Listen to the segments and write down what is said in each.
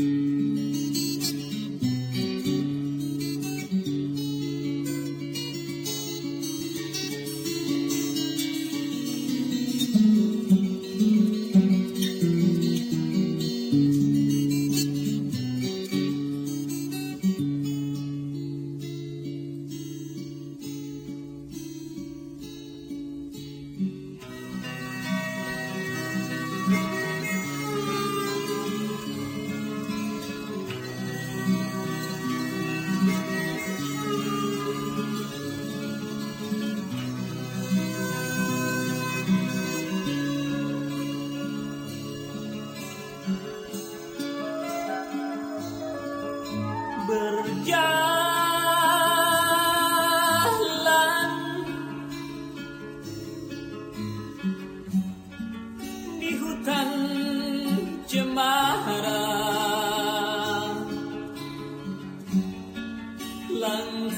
Mm-hmm.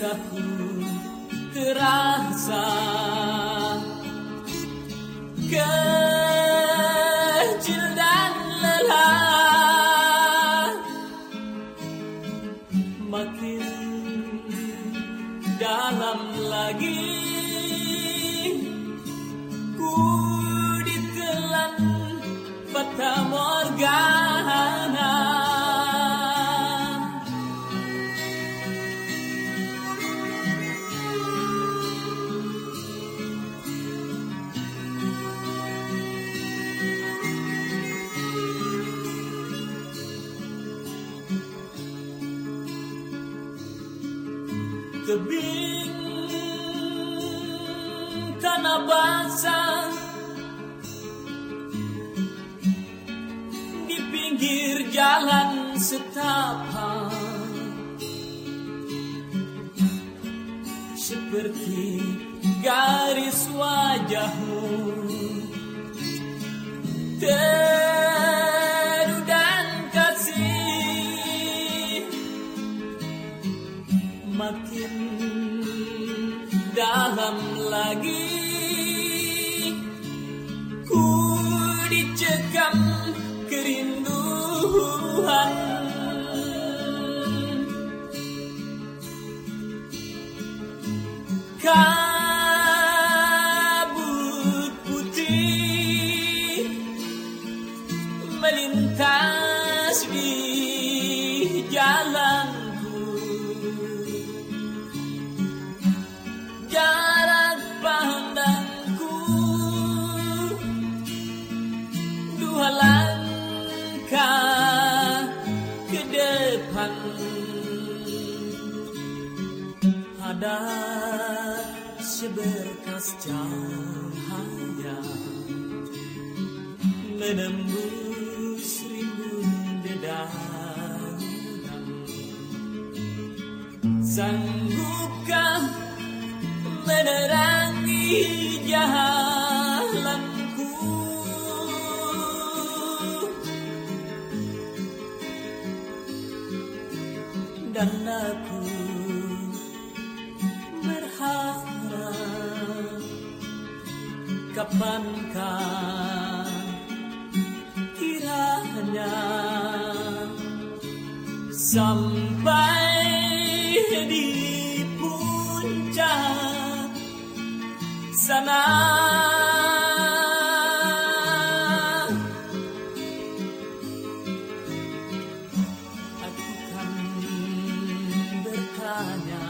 Langkahku terasa kecil dan lelah. Makin dalam lagi ku ditelan fata tebing tanah basah di pinggir jalan setapak. Seperti garis wajahmu lagi. Ku dicekam kerinduan kabut putih melintas di jalanku ada seberkas cahaya menembus rimbun dedaunan sanggupkah menerangi jalanku dan aku kapankah kiranya sampai di puncak sana. Aku kan bertanya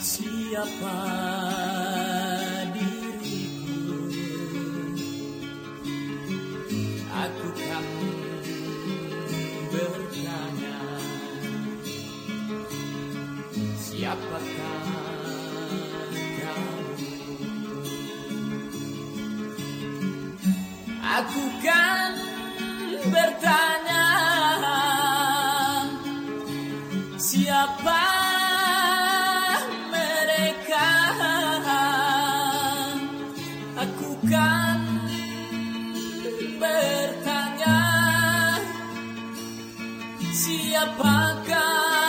siapa siapakah kan siapa mereka? Aku kan bertanya siapakah